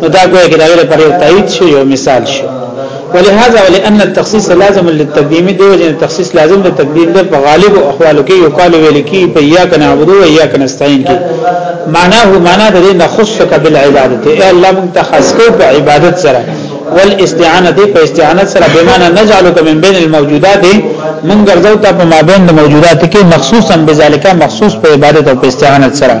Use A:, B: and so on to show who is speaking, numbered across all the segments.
A: نو دا کوی کې دا ویل پر یو تایید شو یو مثال شو ولهذا ولان التخصيص لازم للتقديم دی وجه تخصیص لازم د تقدیم دی په غالب او احوالو کې یو قال ویل کی په یا کنا عبدو و یا کنا استعين کې معنا هو معنا د دې نخصک بالعبادت اے الله مون تخصص کو په عبادت سره والاستعانه دی په استعانه سره به معنا نجعلک من بین الموجودات من ګرځو ته په مابین د موجودات کې مخصوصا بذالک مخصوص په عبادت او په استعانه سره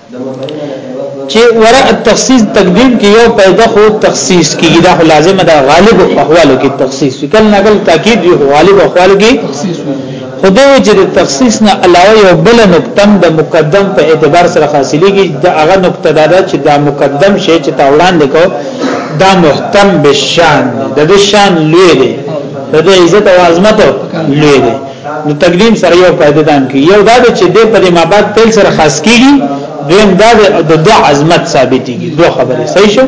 A: چې وراء التخصیص تقدیم کې یو پیدا خو تخصیص کې دا لازم ده غالب او احوالو کې تخصیص کله نقل تاکید یو غالب او احوالو کې تخصیص خدای چې د تخصیص نه علاوه یو بل نقطه د مقدم په اعتبار سره حاصلېږي دا هغه نقطه ده چې دا مقدم شی چې تا وړاندې کو دا محتم بشان د شان لوی دی د عزت او عظمت لوی دی نو تقدیم سره یو فائدہ دام کی یو دا چې د په ما بعد تل سره خاص کیږي دویم دا د دو عظمت ثابتېږي دوه خبرې صحیح شو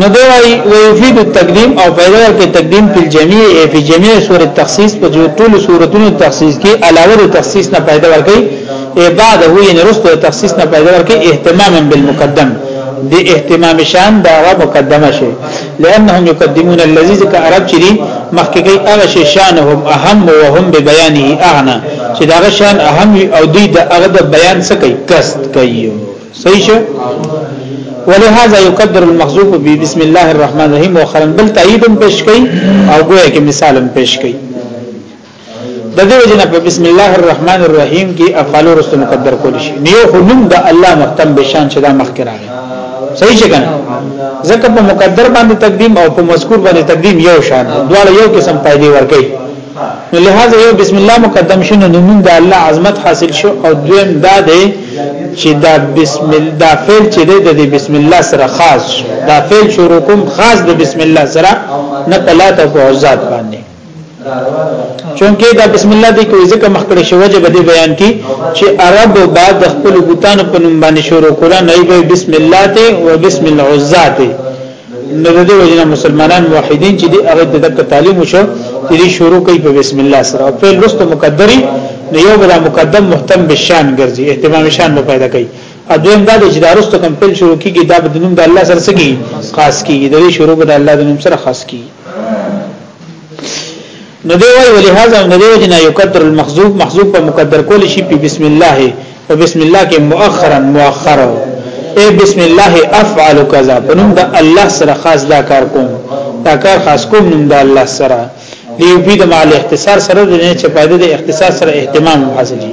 A: نو دی وی ویفید التقدیم او پیدا کې تقدیم په جميع ای په جميع سورۃ تخصیص په جو ټول سوراتونو تخصیص کې علاوه د تخصیص نه پیدا ورکړي ای بعد هو یې نرسته تخصیص نه پیدا ورکړي اهتمام بالمقدم دی اهتمام شان دا مقدمه شي لانهم يقدمون الذي ذك عرب چری مخکې کوي هغه شی شانهم اهم وهم ببيانه اعنا چې دا شان اهم او دوی د هغه د بیان څخه کوي قصد کوي صحیح شو ولهذا يقدر المخزوف بسم الله الرحمن الرحيم وخرن بل تایید پیش کوي او ګویا کې مثال پیش کوي د دې وجنه په بسم الله الرحمن الرحیم کې افعال رسل مقدر کول شي نیو خلوم د الله مختم بشان چې دا مخکې راغی صحیح څنګه ځکه په مقدر باندې تقدیم او په مذکور باندې تقدیم یو شان دواړه یو قسم پیدا ورکړي نو لہذا یو بسم الله مقدم شنو نو موږ د الله عظمت حاصل شو او دویم دا دی چې دا بسم الله دا فعل چې دی د بسم الله سره خاص دا فعل شروع کوم خاص د بسم الله سره نه پلاته په عزت باندې چونکه دا بسم الله دی کوي ځکه مخکړه شوی چې بده بیان کی چې عرب بعد خپل بوتان په نوم باندې شروع کړه نه به بسم الله ته او بسم العزا ته نو د دې وجنه مسلمانان موحدین چې دی هغه د دک تعلیم شو چې شروع کوي په بسم الله سره او په لست مقدری نو یو بلا مقدم محتم بالشان ګرځي اهتمام شان مو پیدا کوي ادویم دا چې دا رستو کم پیل شروع کیږي دا به د نوم د الله سره سګي خاص کیږي د دې شروع به د الله د نوم سره خاص کیږي نو دی وی ولهذا نو دی جنا یقدر المخذوب محذوب په مقدر کول شي په بسم الله او بسم الله کې مؤخرا مؤخر اے بسم الله افعل کذا په نوم د الله سره خاص دا کار کوم دا کار خاص کوم نوم د الله سره لیو بي د مال اختصار سره د نه چې پایده د اختصار سره اهتمام حاصلې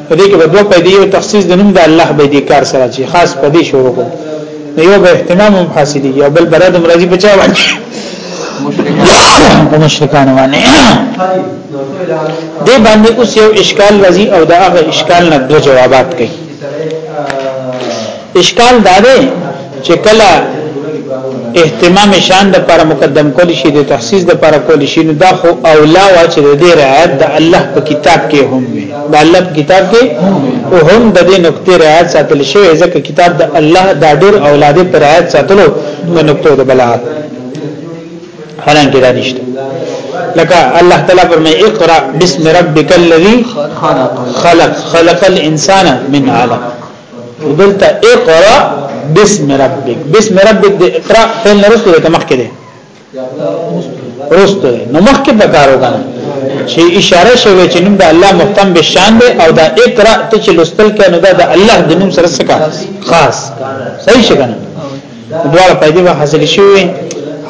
A: په دې کې به دوه پیدې او تخصیص د نوم د الله به دې کار سره چې خاص په دې شروع کو نو یو به اهتمام هم حاصلې یو بل براد مرضی بچا باندې مشرکان مشرکان باندې دې باندې اوس یو اشکال راځي او دا هغه اشکال نه دوه جوابات کوي اشکال دا دی چې کله اهتمام شان د پر مقدم کول شي د تخصیص د پر کول شي نو دا خو اولا وا چې د دې رعایت د الله په کتاب کې هم وي د الله په کتاب کې او هم د دې نقطې رعایت ساتل شي ځکه کتاب د الله د ډېر اولاده پر رعایت ساتلو د نقطو د بلاغت حالانکه دا نشته لکه الله تعالی فرمای اقرا بسم ربک الذی خلق خلق الانسان من علق دلته اقرا بسم ربک بسم ربک د اقرا فعل نرسته ته مخ کې ده رسته نو مخ کې پکارو کنه چې اشاره شوه چې نوم د الله محتم به شان دی او دا اقرا ته چې لستل کنه دا د الله د نوم سره سکا خاص صحیح شګنه دواړه پیدا به حاصل شوی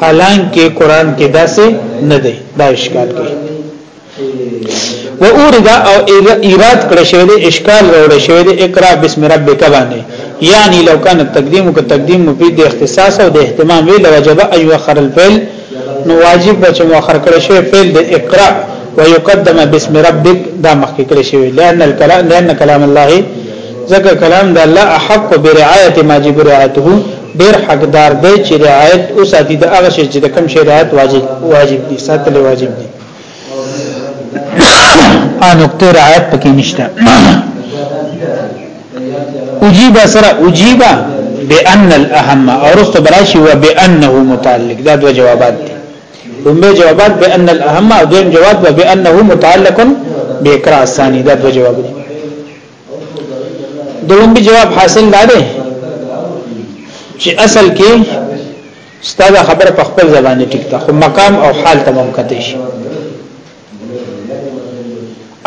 A: حالانکه قران کې داسې نه دی دا اشکال کوي و اورد او ایراد کړ شوی دی اشکال راوړ شوی دی اقرا بسم ربک باندې یعنی لو کان التقدیم ک تقدیم مفید اختصاص او د اهتمام وی لوجب ایو اخر الفعل نو واجب بچ مؤخر کړ شوی فعل د اقرا ويقدم باسم ربك دا مخکې کړی شوی لئن الكلام لئن كلام الله ځکه کلام د الله احق برعایت ما جب رعایته ډیر حقدار دی چې رعایت او ساتي د هغه شی چې د کم شی رعایت واجب واجب دي ساتل واجب دي ا نقطه رعایت پکې نشته اجیب سره اجیب بان الاهم اورست براشي و بانه متعلق دا دو جوابات دي دومره جوابات بان الاهم او دویم جواب و بانه متعلق باقرا الثاني دا دو جواب دي دلمبي جواب حاصل نه دی چې اصل کې ستاسو خبره په خپل زبانه ټیک ده خو مقام او حال ته ممکن شي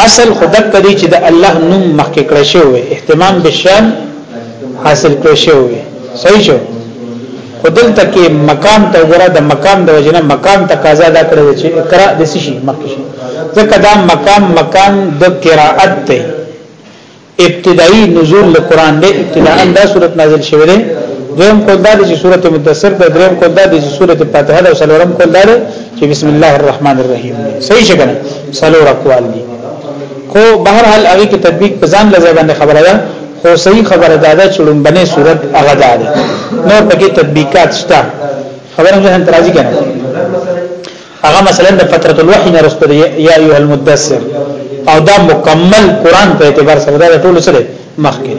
A: اصل خدک کړي چې د الله نوم مخکې کړی شوی اهتمام بشان حاصل کړی شوی صحیح شو خودلته کې مکان ته وګوره د مکان د وجنه مکان تقاضا دا کړی چې اقرا د شي مخکې شي ځکه دا مکان مکان د قراءت ته ابتدایي نزول له قران دی ابتداء دا صورت نازل شوه دی دویم کول دا چې سورته مدثر ده دریم کول دا چې سورته فاتحه ده او څلورم کول دا چې بسم الله الرحمن الرحیم صحیح څنګه څلور اقوال دي خو بهر حال هغه کې تطبیق په ځان لږه باندې خبره ده خو صحیح خبره دا ده چې لومبنه صورت هغه ده نو پکې تطبیقات شته خبره مې هم ترازی کنه هغه مثلا د فترۃ الوحی نه رسته یا ایه المدثر او دا مکمل قران په اعتبار سره دا ټول سره مخ کې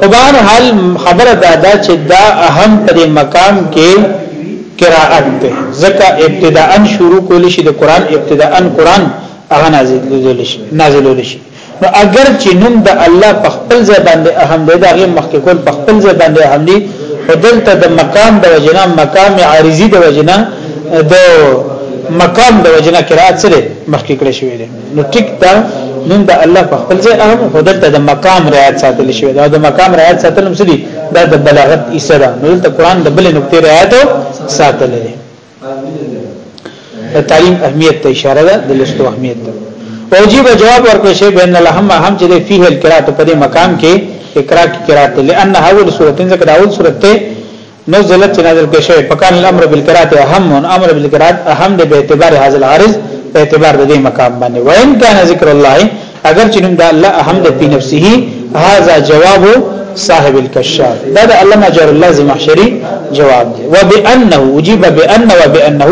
A: په بهر حال خبره دا ده چې دا اهم پر مقام کې قراءت ده ځکه ابتداءا شروع کول شي د قران ابتداءا قران هغه نازل شي نازل شي نو اگر چې نوم د الله په خپل ځای باندې اهم دی دا غي مخکې کول په خپل ځای باندې اهم دی او دلته د مقام د وجنا مقام عارضی د وجنا د مقام د وجنا قرات سره مخکې کړی شوی دی نو ټیک دا نوم د الله په خپل ځای اهم او دلته د مقام رعایت ساتل شوی دا د مقام رعایت ساتل هم سړي دا د بلاغت ایسره نو دلته قران د بل نقطې رعایت ساتل دی د تعلیم اهمیت ته اشاره ده د لستو اهمیت ته وجيب جواب ورکړي شي بین الهم هم چې فيه القراءه په دې مقام کې اقرا کې قرات لئن اول سورۃ ذکر اول سورۃ ته نزلت نازل کې شوی فکان الامر بالقرات اهم من امر بالقرات اهم دی به اعتبار هاذ العارض په اعتبار د دې مقام باندې وان کان ذکر الله اگر چې نوم د الله اهم د په نفسه هاذا جواب صاحب الكشاف دا د الله مجر الله زمحشری جواب دی وبانه اجيب بانه وبانه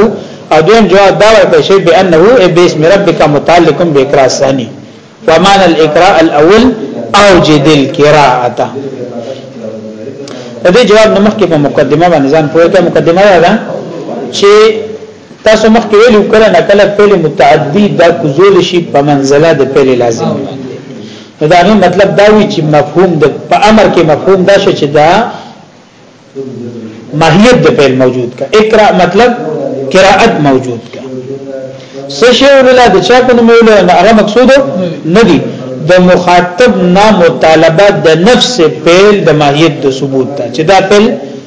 A: او دویم جواب دا ورته شی بانه ای بیس ربک متعلق باقرا ثانی ومان الاقرا الاول اوجد القراءه د دې جواب نمخ کې په مقدمه باندې ځان پوهه مقدمه ده چې تاسو مخکې ویلو کله نه کله فعل متعدی دا کوزول شي په منزله د فعل لازم باندې دا نه مطلب دا وی چې مفهوم د په امر کې مفهوم دا شي چې دا ماهیت د فعل موجود کا اقرا مطلب قراءت موجود کا سشی ولا د چا په نوم ویل نه هغه مقصود نه دی د مخاطب نه مطالبه د نفس فعل د ماهیت د ثبوت ته چې دا فعل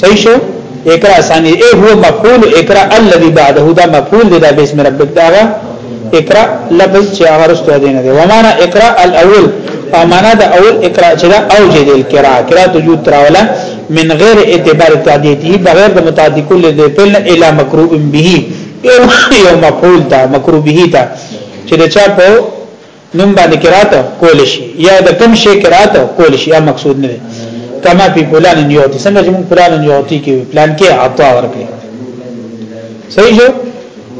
A: صحیح شو اقرا ثانی ای هو مفعول اقرا الذي بعده دا مفعول دی دا بسم ربک دا اقرا لفظ چې هغه رسته دی نه دی ومانه اقرا الاول او معنا دا اول اقرا چې دا او جې دی کرا کرا ته جو تراولا من غیر اعتبار تعدیته بغیر د متعدی کل دی فعل الی مکروب به یو مفعول دا مکروب به دا چې دا چا په نوم باندې قرات کول شي یا د کم شي قرات کول شي یا مقصود نه کما په پلان یوتی څنګه چې موږ پلان یوتی کې پلان کې عطا ورکړي صحیح شو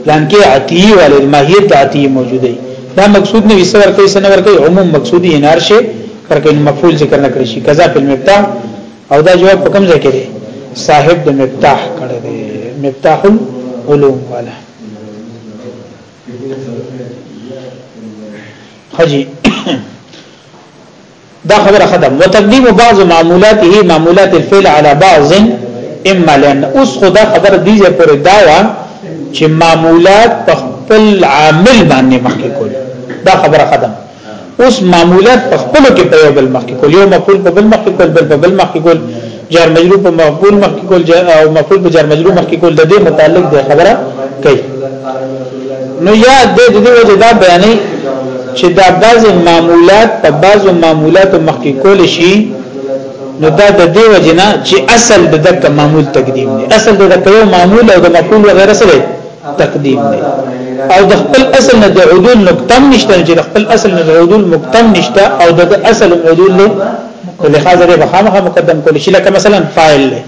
A: پلان کې عطی ول ماهیت د عطی موجوده دا مقصود نه وسور کوي سن ور کوي عموم مقصودی انار شي پر کوم مفعول ذکر نه کړی شي کذا په مفتاح او دا جواب په کوم ځای کې دی صاحب د مفتاح کړی دی مفتاح العلوم والا حجی دا خبره ختم وتقدیم بعض معمولاته معمولات الفعل على بعض اما لان اوس خدا خبر دیږي پر داوا چې معمولات په خپل عامل باندې مخکې کول دا خبره ختم اوس معمولات په خپل کې په یو بل مخ کې کول یو مفعول په بل مخ کې کول بل په بل مخ کې کول جار مجرور په مفعول مخ کې کول او مفعول په جار مجرور مخ کې کول د دې متعلق د خبره کوي نو یا د دې وجه دا بیانې چې دا بعض معمولات په بعض معمولات مخ کې کول شي نو دا د دې وجه نه چې اصل د دک معمول تقدیم دی اصل د دک یو معمول او د مفعول وغیرہ سره تقدیم دی او د خپل اصل نه د عدول نقطم نشته چې د خپل اصل نه د عدول مقدم نشته او د اصل عدول له لحاظ له بخامه مقدم کول شي لکه مثلا فاعل له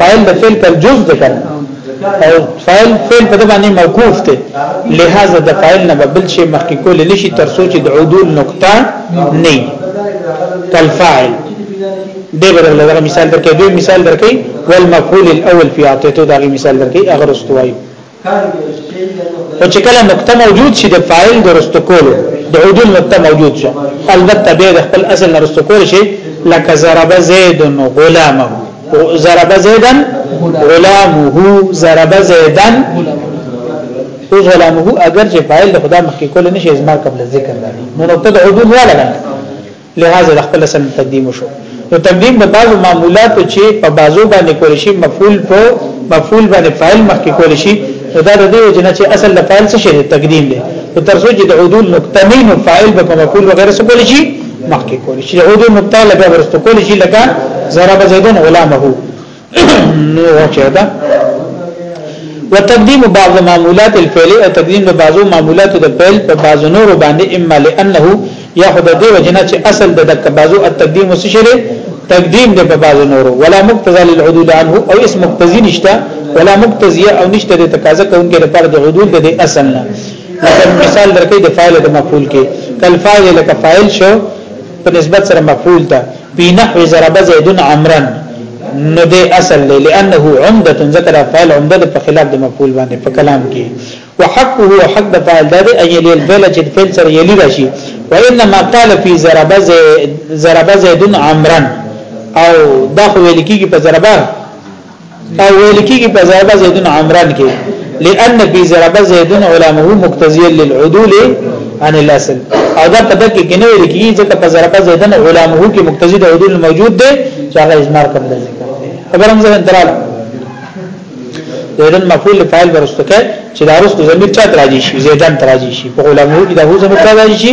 A: فاعل د فعل پر جز ذکر او فاعل فعل په باندې موقوف دی لہذا د فاعل نه بل شي مخکې کول لشي تر سوچ د عدول نقطه نه کل فاعل دی به درله دغه مثال درکې دوی مثال درکې والمفعول الاول فی اعطیته دا غي مثال درکې اگر استوای او چې کله نقطه موجود شي د فاعل درست کول د عدول نقطه موجود شي البته به د خپل اصل نه رست کول شي لکه ضرب زید غلامه ضرب زیدا غلامه ضرب زیدا او غلامه اگر چې فاعل د خدا مخکې کول نشي زما قبل ذکر دی نو نقطه د عدول ولا لهذا د خپل سم تقدیم شو نو تقدیم د بعضو معمولاتو چې په بعضو باندې کول شي مفعول په مفعول باندې فاعل مخکې کول شي نو دا د دې وجنه چې اصل د فاعل څه شي تقدیم دی نو تر څو چې د عدول نقطه نه نو فاعل به په مفعول وغیرہ څه کول شي مخکې کول شي عدول نقطه لکه ورستو کول شي لکه ضرب زیدون غلامه نو وچه ده وتقديم بعض معمولات الفعل او تقديم د بعضو معمولات د فعل په بعضو نور باندې اما لانه یا خدای دی وجنه چې اصل د دک بعضو التقديم وسشره تقديم د په بعضو نور ولا مقتضى للعدول عنه او اسم مقتضي نشته ولا مقتضيه او نشته د تقاضا کوونکې لپاره د عدول د اصل نه مثال درکې د فاعل د مفعول کې کل فاعل لک فاعل شو په نسبت سره مفعول ته په نحو ضرب زید عمرا نو د اصل له لانه عمده ذکر فاعل عمده په خلاف د مفعول باندې په کلام کې وحقه حق د فاعل ده ان یلی الفعل چې فعل سره یلی راشي وانما قال فی ضرب زید ضرب زید عمرا او دا خو ویل کیږي په ضربه او ویل کیږي په ضرب زید عمران کې لئن فی ضرب زید علمه مقتضی للعدول عن الاصل او دا په دغه کې نه ویل کیږي ځکه په ضرب زید علمه کې مقتضی د عدول موجود دی چې هغه اجمار کوم دی خبر هم ځان دراله زیدن مفعول فاعل ورسته کې چې دا رسته زمير چا تراجي شي زیدن تراجي شي په علمه کې دا هو زمير تراجي شي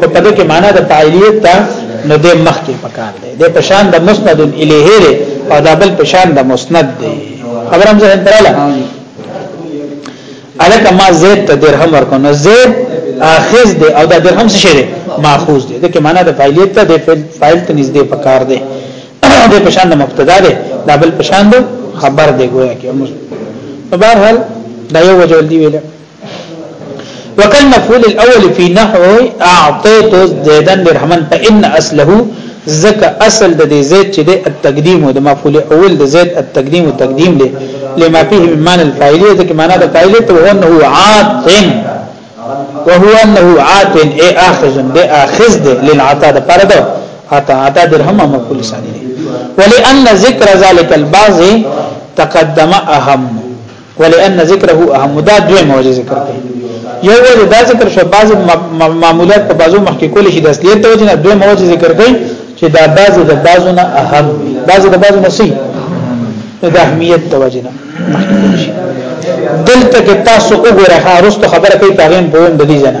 A: په پدې کې معنا د فاعلیت ته نو د مخ کې پکار دی د پشان د مسند الیه دی او دا بل پشان د مسند دی خبرم زه تراله الک ما زید ته درهم ورکو نو زید اخذ دی او دا درهم څه شي دی ماخوذ دی دغه معنا د فاعلیت ته د فاعل ته نږدې پکار دی د پشان د مبتدا دی دا بل پشان د خبر دی ګویا کې په بهر حال دا یو وجه دی ویل وکل مفعول الاول فی نحو اعطیت زیدن درهمن فان اصله زک اصل د دې زید چې د التقدیم او د مفعول اول د زید التقدیم او تقدیم دی لما فيه من معنى الفاعليه ځکه معنا د فاعل ته هو انه عاط وهو انه عاط اي اخذ ده اخذ ده للعطاء ده پر ده عطاء عطاء درهم مفعول ثاني ولان ذکر ذلك البعض تقدم اهم ولئن ذکره اهم دا دوی موجه ذکر کوي یو وجه دا ذکر شو بعض معمولات په بعضو مخکې کول شي د اصلیت وجه نه دوی موجه ذکر کوي چې دا بعض د بعضو نه اهم بعض د بعضو نه سي د اهمیت د وجه نه مخکې کول شي دلته کې تاسو وګورئ هغه خبره کوي په غیم په وند دي جنا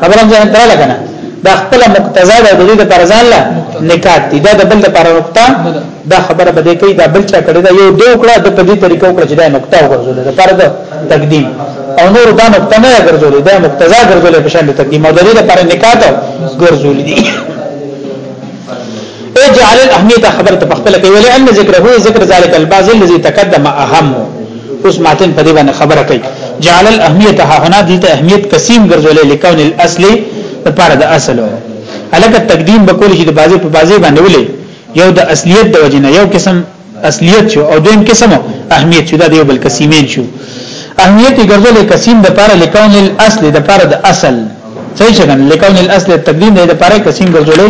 A: خبره ځان تر لګنه دا خپل مقتضا ده د دې لپاره ځان لا نکات دي دا د بل لپاره نقطه دا خبره بده کوي دا بل چا کړی دا یو دوه کړه د په دې طریقو کړه چې دا نقطه وګرځول دا پر دا تقدیم او نور دا نقطه نه ګرځول دا مقتضا ګرځول په شان د تقدیم او د دې لپاره نکات ګرځول دي اجعل الاهمیت خبر ته خپل کوي ولې ان ذکره ذکر ذلک البعض الذي تقدم اهم اوس ماتن په دې باندې خبره کوي جعل الاهمیت ها هنا دي ته اهمیت قسم ګرځولې لکون الاصل لپاره د اصل الګ تقدیم بکول چې د بازي په بازي باندې ولې یو د اصلیت د وجنه یو قسم اصلیت شو او دویم قسم اهمیت شو دا دیو بل قسمین شو اهمیت ګرځول قسم د پاره لکون الاصل د پاره د اصل صحیح څنګه لکون الاصل تقدیم د پاره قسم ګرځول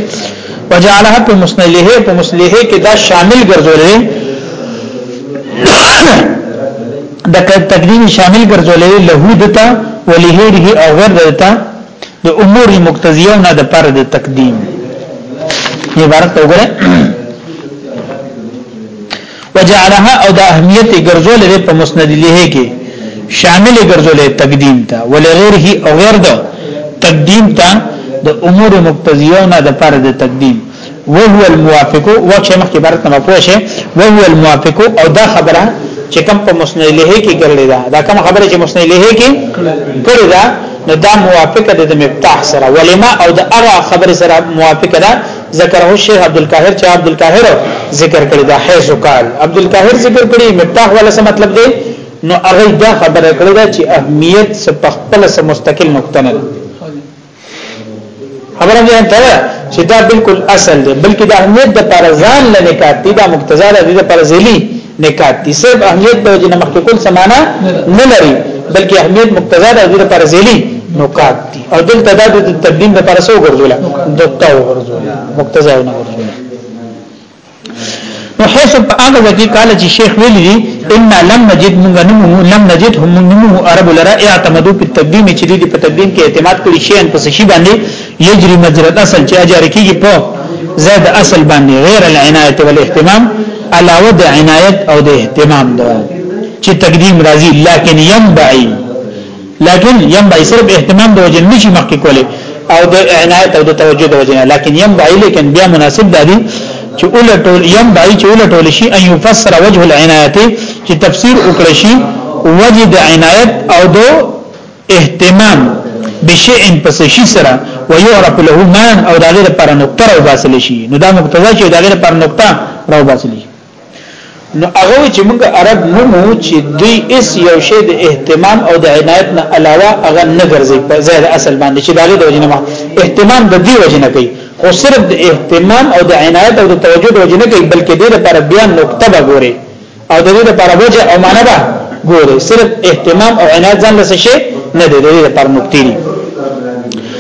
A: وجعلها په مسنله په مسلهه کې دا شامل ګرځول د تقدیم شامل ګرځول له دتا ولهره او غیر دتا د امور مقتضیه نه د پر د تقدیم عبارت وګوره وجعلها او د اهمیت ګرځول لري په مسند له کې شامل ګرځول تقدیم ته ولغیره او غیر د تقدیم ته د امور مقتضیه نه د پر د تقدیم وهو الموافق وکشه مخکې برت نه پوه شي وهو الموافق او دا خبره چې کم په مسند له کې ګرځي دا دا کوم خبره چې مسند له کې کړی دا نو دا موافق ده د مفتاح سره ولما او د هغه خبر سره موافق ده ذکر هو شیخ عبد القاهر چې عبد القاهر ذکر کړی دا حیث قال عبد القاهر ذکر کړی مفتاح ولا څه مطلب دی نو هغه دا خبره کړی دا چې اهمیت څخه خپل سره مستقل نقطه نه خبره مې ته چې دا بالکل اصل دی بلکې د اهمیت د پر ځان نه نکات دي دا مقتضا ده د پر ځلی نکات دي صرف اهمیت د وجه نه مخکې کول سمانا نه لري بلکې اهمیت مقتضا ده د پر ځلی نکات دي او دلته دا د تبدیل لپاره سو ګرځول نقطه ورزول مقتضا نه ورزول نو حيث په هغه ځکه قال چې شیخ ویل دي ان لم نجد موږ نمو لم نجد هم نمو عرب لرا اعتمدو په تقدیم چې دي په تقدیم کې اعتماد کړی شي ان پس شي باندې یجري مجرد اصل چې اجر کیږي په زاد اصل باندې غیر العنایت والاهتمام علاوه د عنایت او د اهتمام ده چې تقدیم راځي لکن ينبعي لكن ينبغي صرف اهتمام د وجه نشي مخکې کولې او د عنایت او د توجه د وجه نه لكن ينبغي لیکن بیا مناسب دادی چې اولټول ينبغي چې اولټول شي ان يفسر وجه العنایت چې تفسیر وکړي شي وجه د عنایت او د اهتمام بشيء پس شي سره ويعرف له مان او دغه لپاره نقطه راو باسل شي نو دا مقتضا چې دغه لپاره نقطه راو باسل شي نو هغه چې موږ عرب مومو چې دوی اس یو شی د اهتمام او د عنایت نه علاوه هغه نه ګرځي په زیاده اصل باندې چې دغه د وجنه اهتمام د دې وجنه کوي خو صرف د اهتمام او د عنایت او د توجه د وجنه کوي بلکې د لپاره بیا نقطه به ګوري او د دې لپاره وجه او معنا به ګوري صرف اهتمام او عنایت ځان لسه شي نه د دې لپاره نقطې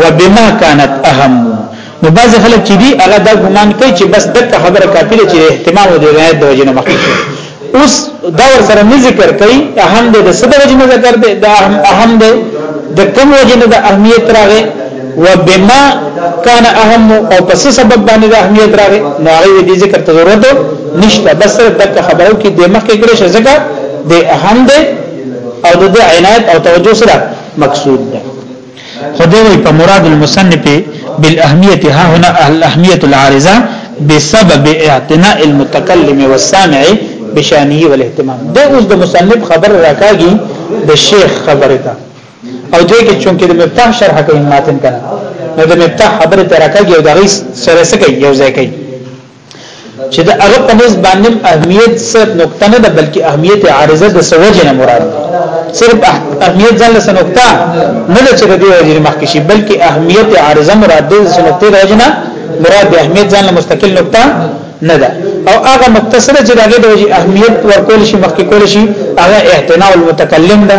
A: وبما كانت اهم نو بعض خلک چې دی هغه دا ګمان کوي چې بس دغه خبره کافي ده چې اهتمام او د عنایت د وجې نه مخکې اوس دا ور سره نه ذکر کوي اهم ده د څه د وجې نه ذکر ده دا اهم ده د کوم وجې نه د اهمیت راغی وبما كان اهم او پس سبب باندې د اهمیت راغی نو هغه دې ذکر ته ضرورت نشته بس صرف دغه خبرو کې د مخکې کړي شي ځکه د اهم ده او د عنایت او توجه سره مقصود ده خدای وی په مراد المصنف بالاهمیت ها هنا الاهمیت العارضه بسبب اعتناء المتکلم والسامع بشانه والاهتمام دا اوس د مصنف خبر راکاږي د شیخ خبره ده او دې کې چونکې د مفتاح شرح کوي ماتن کنه نو د مفتاح خبره ترکه یو دغه سره سکه یو ځای کوي چې دا هغه په نس باندې اهمیت صرف نقطه نه ده بلکې اهمیت عارضه د سوجه نه مراد ده صرف اهمیت ځل سره نقطه نه ده چې د دې وجه مخکې شي بلکې اهمیت عارضه مراد ده چې نقطه د وجه نه مراد د اهمیت ځل مستقل نقطه نه ده او هغه نقطه سره چې دغه د وجه اهمیت ورکول شي مخکې کول شي هغه اعتناء المتکلم ده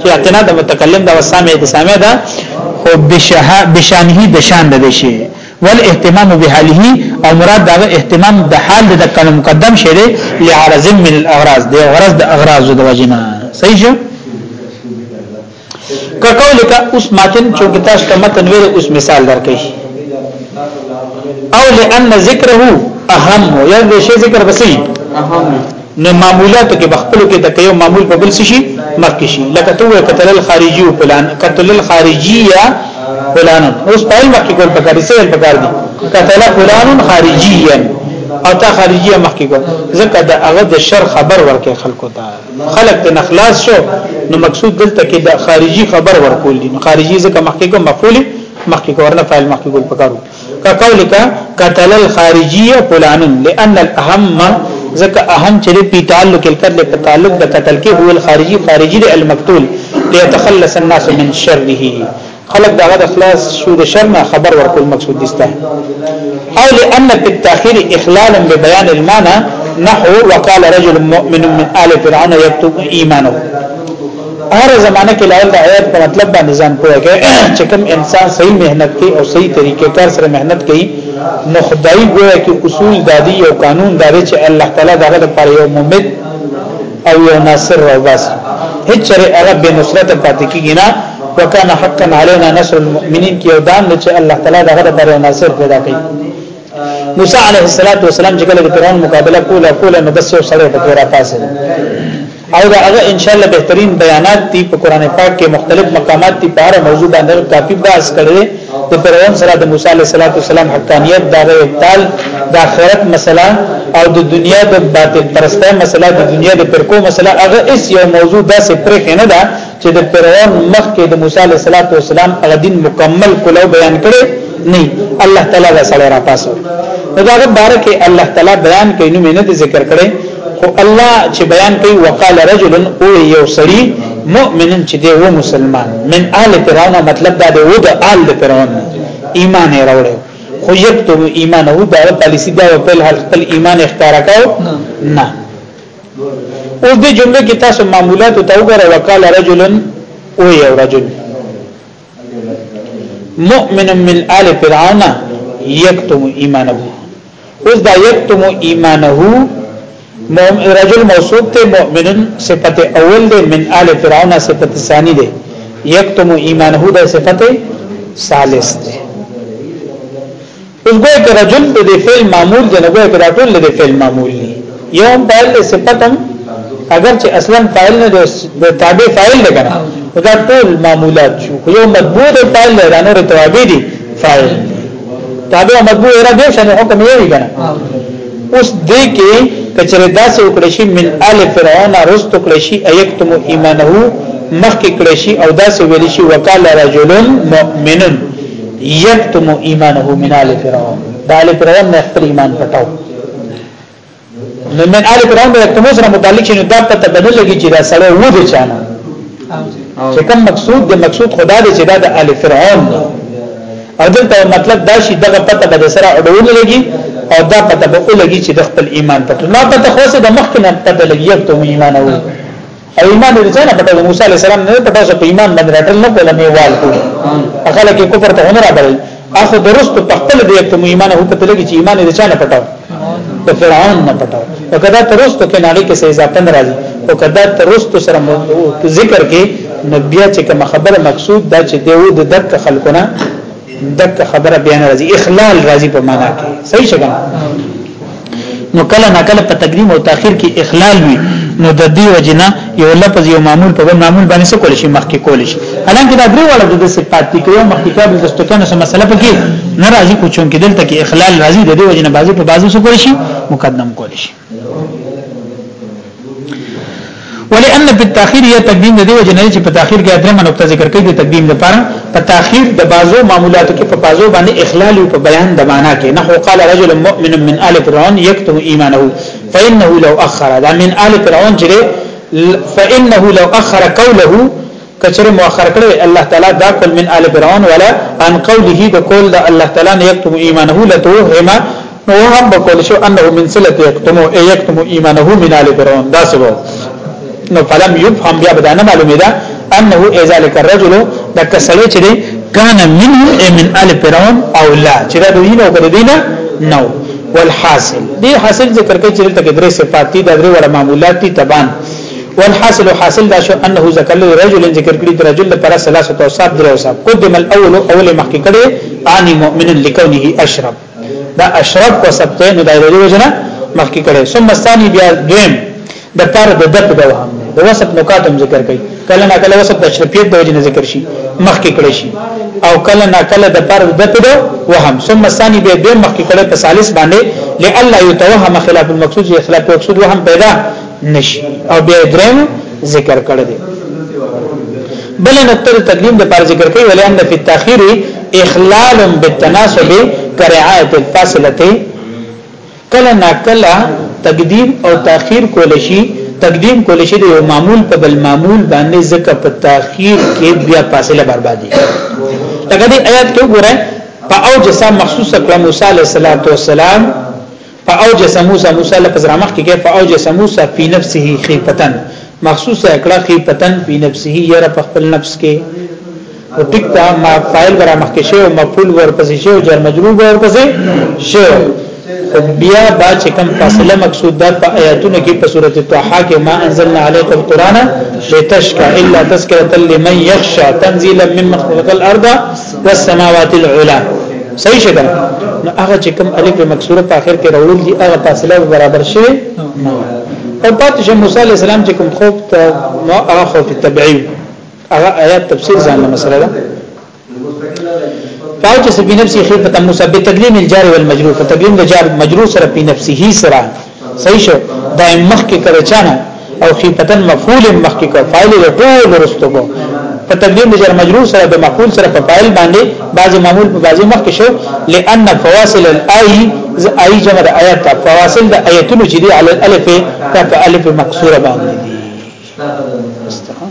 A: چې اعتنا د متکلم د وسامه اعتصامه ده خو بشها بشانه د شان ده شي ول اهتمام بحاله او مراد دا اهتمام د حال د کلم مقدم شه ده لعرض من الاغراض د غرض د اغراض د وجنه صحیح شو کقولک اوس ماتن چونکه تاسو ته متن ویل اوس مثال درکې او لئن ذکره اهم یو د شی ذکر بسې اهم نو معمولات کې بخپل کې د یو معمول په بل شي مخکې شي لکه تو قتل الخارجي او فلان قتل الخارجي یا فلان اوس په مخکې کول پکار دي سیل پکار دي قتل فلان خارجي او تا خارجي مخکې کو ځکه د هغه د شر خبر ورکې خلکو ته خلک ته نخلاص شو نو مقصود دلته کې د خارجي خبر ورکول دي خارجي ځکه مخکې کو مفعول مخکې کو ورنه فاعل مخکې کول پکارو کقولک قتل الخارجیه فلان لان الاهم ځکه اهم چې په تعلق القتل په تعلق د قتل کې هو الخارجي خارجي د المقتول ليتخلص الناس من شره خلق دغه د خلاص شو د شر نه خبر ورکول مقصود دي او لان في التاخير اخلال ببيان المعنى نحو وقال رجل مؤمن من آل فرعون يكتب ايمانه هر زمانه کې لاول د آیات په مطلب باندې ځان پوهیږي چې کوم انسان صحیح مهنت کوي او صحیح طریقې کار سره مهنت کوي نو خدای ګویا کې اصول دادی او قانون دادی چې الله تعالی دغه لپاره یو ممد او یو ناصر راوباس هیڅ چره هغه به نصرت پاتې کیږي نه وکانه حقا علينا نصر المؤمنین کې یو دان چې الله تعالی دغه لپاره ناصر پیدا کوي موسی علیه السلام چې کله د فرعون مقابله کوله کوله نو بس یو سړی په تورا پاسه او دا هغه ان شاء الله بهترین بیانات دي په قران پاک کې مختلف مقامات دي په هر موضوع باندې کافي بحث کړي د فرعون سره د موسی علیه السلام حقانیت دا ابطال د آخرت مسله او د دنیا د باطل پرسته مسله د دنیا د پرکو مسله هغه اس یو موضوع داسې پرې نه ده چې د فرعون مخکې د موسی علیه السلام هغه دین مکمل کولو بیان کړي نه الله تعالی دا سره را پاسو نو دا بارکه الله تعالی بیان کوي نو مینه ذکر کړي خو الله چې بیان کوي وقال رجل او یو سړي مؤمن چې دی و مسلمان من آل فرعون مطلب دا دی و د آل فرعون ایمان یې راوړو خو یکتب ایمانه دا پالیسی دا په حال خپل ایمان اختیار کاو نه اوس دې جمله کې تاسو معمولات ته وګوره وقال رجل او یو رجل مؤمن من آل فرعون یکتم ایمانه اوس دا یکتم ایمانه رجل موصوف ته مؤمن صفت اول ده من آل فرعون صفت ثانی ده یکتم ایمانه ده صفت ثالث ده اوس ګویا کې رجل د دې فعل معمول دی نه ګویا کې دا ټول د فعل معمول دی یو هم فاعل دی صفت هم اگر چې اصلا فاعل نه دی د تابع فاعل دی کنه دا ټول معمولات شو یو مطبوع دی فاعل دی نه نور تابع دی فاعل تابع مطبوع را دی شنه حکم یې وی کنه اوس دې کې کچره داسې وکړي شي من آل فرعون رست کړي شي ايکتم ایمانه مخک کړي شي او داسې ویل شي وکاله رجل مؤمنن یکتم ایمانه من آل فرعون دا آل فرعون نه خپل ایمان پټاو نو من آل فرعون د یکتم سره متعلق شنو دا پته بدل لګی چې دا سره و دي چانه چې کوم مقصود د مقصود خدا دې چې دا د آل فرعون او دلته مطلب دا شي دغه پته به سره اډول لګي او دا پته به لګي چې د خپل ایمان پته ما پته خو سه د مخکنه پته لګي یکتم ایمانه او ایمان دې ځنه پټو د موسی علی السلام نه پټو سو په ایمان باندې راټل نه کوله مې وال کو اخله کې کفر ته هنر راغل اخو درست په خپل دې ته ایمان هو پته لګی چې ایمان دې ځنه پټو د فرعون نه پټو او کدا ترست کې نړۍ کې سې ځاتن راځي او کدا ترست سره ذکر کې نبیا چې کوم خبره مقصود دا چې دیو د دک خلقونه دک خبره بیان راځي اخلال راځي په معنا کې صحیح شګه نو کله نه کله په تقدیم او تاخير کې اخلال وي نو د دې وجنه یو لفظ یو معمول په بل معمول باندې څه کول شي مخکې کول شي حالانکه دا درې وړه د صفات دي کوم مخکې کار د ستکنه سم مسله پکې ناراضي کوچون کې دلته کې اخلال راځي د دې وجنه بعضي په بعضو څه کول شي مقدم کول شي ولئن په تاخير یا تقدیم د دې وجه نه چې په تاخير کې درمه نقطه ذکر کړي د تقدیم لپاره په تاخير د بازو معاملاتو کې په بازو باندې اخلال او په بیان د معنا کې نه قال رجل مؤمن من آل فرعون يكتم ایمانه فانه لو اخر دا من آل فرعون چې فانه لو اخر قوله کچره مؤخر کړي الله تعالی دا کول من آل فرعون ولا عن قوله د کول د الله تعالی نه یکتم ایمانه لته هما نو هم بقول شو انه من سلت یکتم او یکتم ایمانه من آل فرعون دا سبب نو فلم يفهم بیا بدانه معلومه ده انه ذلك الرجل د کسړی چې کان منهم من آل فرعون او لا چې دا دوی نه وکړي دینه نو والحاصل دې حاصل ذکر کوي چې دلته درې صفات دي د درې وړ معمولات دي تبان والحاصل حاصل دا شو انه ذکر رجل ذکر کړي د رجل پر ثلاثه اوصاف درې اوصاف قدم الاول اول مخکې کړي اني مؤمن لكونه اشرب دا اشرب کو سبته نو دایره دی وجنه مخکې کړي ثم الثاني بیا دویم د پر د دپ د وهم د وسط نکات هم ذکر کړي کله نه کله وسط د اشرفیت د وجنه ذکر شي مخکې کړي شي او کله نه کله د پر د دپ د وهم ثم الثاني بیا دویم مخکې کړي په ثالث باندې لالا يتوهم خلاف المقصود خلاف المقصود وهم پیدا نشي او بیا درم ذکر کړ دي بل نقطه د تقدیم د پر ذکر کوي ولې ان فی التاخير اخلال بالتناسب کرعایت الفاصله کله نا کله تقدیم او تاخير کول شي تقدیم کول شي د معمول په بل معمول باندې ځکه په تاخير کې بیا فاصله بربادي لکه دې آیات کې وګوره په او جسا مخصوصه کړه موسی علیه السلام فاوجس موسی موسی لفظ را مخکې کې فاوجس موسی فی نفسه خیفتن مخصوص اکړه خیفتن فی نفسه یره په خپل نفس کې او ټیک تا ما فایل برا مخکې شی او مفعول ورپسې شی او جر مجرور ورپسې شی خو بیا با چې کم فاصله مقصود ده په آیاتونو کې په سورته طه کې ما انزلنا عليك القرآن لتشكى الا تذكرة لمن يخشى تنزيلا ممن خلق الارض والسماوات العلى صحیح شګه نو هغه چې کوم الف مکسوره په اخر کې راول دي هغه فاصله برابر شي او پاتې شه موسی عليه السلام چې کوم خوب ته نو هغه خوب تبعي هغه آیات تفسیر ځان له مسله ده پاو چې سبي نفسي خې په تموسه به تقدیم الجار والمجرور په تقدیم د جار مجرور سره په نفسه سره صحیح شو دا مخکې کړه چانه او خیفتن مفعول مخکې کړه فاعل یې ټول ورستو کو په تقدیم د جر مجرور سره د مفعول سره په فاعل باندې بعضی معمول په بعضی مخکې شو لئن فواصل الای ز ای جمع د آیات ته فواصل د آیتونو چې دی علی الالف ته په الف مکسوره باندې دي استغفر